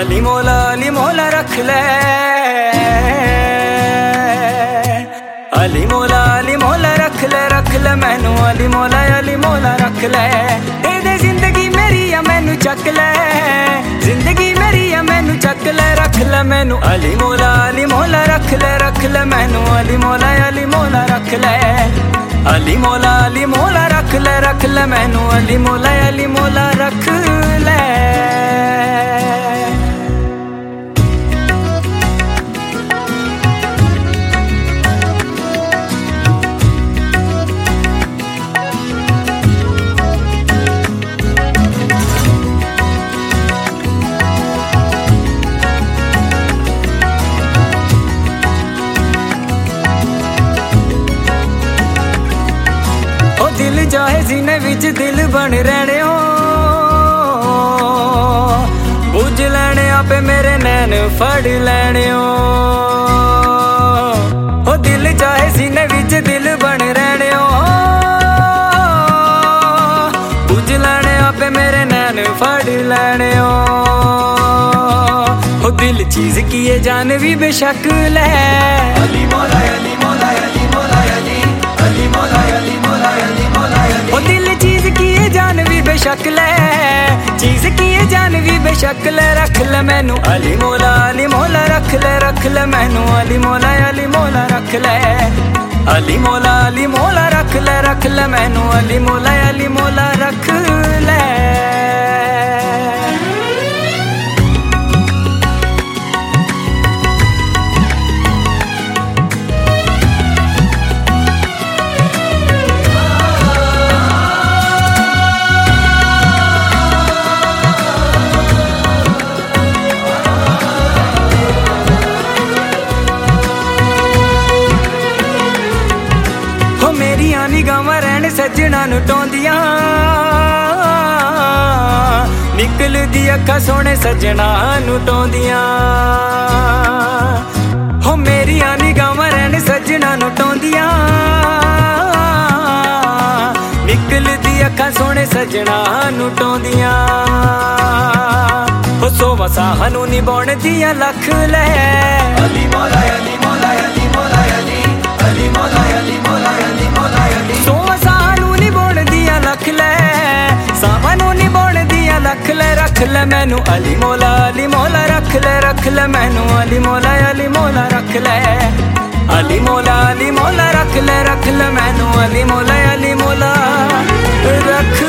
ਅਲੀ ਮੋਲਾ ਅਲੀ ਮੋਲਾ ਰੱਖ ਲੈ। ਅਲੀ ਮੋਲਾ ਅਲੀ ਮੋਲਾ ਰੱਖ ਲੈ ਰੱਖ ਲੈ ਮੈਨੂੰ। ਅਲੀ ਮੋਲਾ ਅਲੀ ਮੋਲਾ ਰੱਖ ਲੈ। ਦੇ ਦੇ ਜ਼ਿੰਦਗੀ ਮੇਰੀ ਆ, ਮੈਨੂੰ ਚੱਕ ਲੈ। ਜ਼ਿੰਦਗੀ ਮੇਰੀ ਆ, ਮੈਨੂੰ ਚੱਕ ਲੈ, ਰੱਖ ਲੈ ਮੈਨੂੰ। ਅਲੀ ਮੋਲਾ ਅਲੀ ਮੋਲਾ ਰੱਖ ਲੈ ਰੱਖ ਲੈ ਮੈਨੂੰ। ਅਲੀ ਮੋਲਾ ਅਲੀ ਮੋਲਾ ਰੱਖ ਲੈ। ਅਲੀ ਮੋਲਾ ਅਲੀ ਮੋਲਾ ਰੱਖ ਲੈ ਰੱਖ ਲੈ ਮੈਨੂੰ। ਅਲੀ ਮੋਲਾ ਅਲੀ ਮੋਲਾ ਰੱਖ। ਚਾਹੇ ਦਿਲ ਸੀਨੇ ਵਿੱਚ ਦਿਲ ਬਣ ਰਹਿਣਿਓ ਬੁੱਝ ਲੈਣੇ ਆਪੇ ਮੇਰੇ ਨੈਣ, ਫੜ ਲੈਣਿਓ ਉਹ ਦਿਲ ਚਾਹੇ ਸੀਨੇ ਵਿੱਚ ਦਿਲ ਬਣ ਰਹਿਣੇ ਹੋ। ਬੁੱਝ ਲੈਣੇ ਆਪੇ ਮੇਰੇ ਨੈਣ, ਫੜ ਲੈਣਿਓ ਉਹ ਦਿਲ ਚੀਜ਼ ਕੀ ਹੈ ਜਾਨ ਵੀ ਬੇਸ਼ੱਕ ਲੈ। ਬੇਸ਼ੱਕ ਲੈ। ਚੀਜ਼ ਕੀ ਹੈ ਜਾਨ ਵੀ ਬੇਸ਼ੱਕ ਲੈ, ਰੱਖ ਲੈ ਮੈਨੂੰ। ਅਲੀ ਮੋਲਾ ਅਲੀ ਮੋਲਾ, ਰੱਖ ਲੈ ਰੱਖ ਲੈ ਮੈਨੂੰ। ਅਲੀ ਮੋਲਾ ਅਲੀ ਮੋਲਾ, ਰੱਖ ਲੈ। ਅਲੀ ਮੋਲਾ ਅਲੀ ਮੋਲਾ, ਰੱਖ ਲੈ ਰੱਖ ਲੈ ਮੈਨੂੰ। ਅਲੀ ਮੋਲਾ ਅਲੀ ਮੋਲਾ, ਰੱਖ ਲੈ। ਸੱਜਣਾ ਨੂੰ ਟੋਂਦੀਆਂ। ਨਿਕਲਦੀ ਅੱਖਾਂ ਸੋਹਣੇ ਸੱਜਣਾ ਨੂੰ ਟੋਂਦੀਆਂ। ਹੋ ਮੇਰੀਆਂ ਨਿਗਾਹਾਂ ਰਹਿਣ ਸੱਜਣਾ ਨੂੰ ਟੋਂਦੀਆਂ। ਨਿਕਲਦੀ ਅੱਖਾਂ ਸੋਹਣੇ ਸੱਜਣਾ ਨੂੰ ਟੋਂਦੀਆਂ। ਹੋ ਸੋ ਵਸਾਹਾਂ ਨੂੰ ਨਿਭਾਉਣ ਦੀਆਂ ਲੱਖ ਲੈ। ਅਲੀ ਮੌਲਾ ਅਲੀ ਲੈ ਰੱਖ ਲੈ ਮੈਨੂੰ ਅਲੀ ਮੋਲਾ ਅਲੀ ਮੋਲਾ ਰੱਖ ਲੈ ਰੱਖ ਲੈ ਮੈਨੂੰ ਅਲੀ ਮੋਲਾ ਅਲੀ ਮੋਲਾ ਰੱਖ ਲੈ। ਅਲੀ ਮੋਲਾ ਅਲੀ ਮੋਲਾ ਰੱਖ ਲੈ ਰੱਖ ਲੈ ਮੈਨੂੰ ਅਲੀ ਮੋਲਾ ਅਲੀ ਮੋਲਾ। ਰੱਖ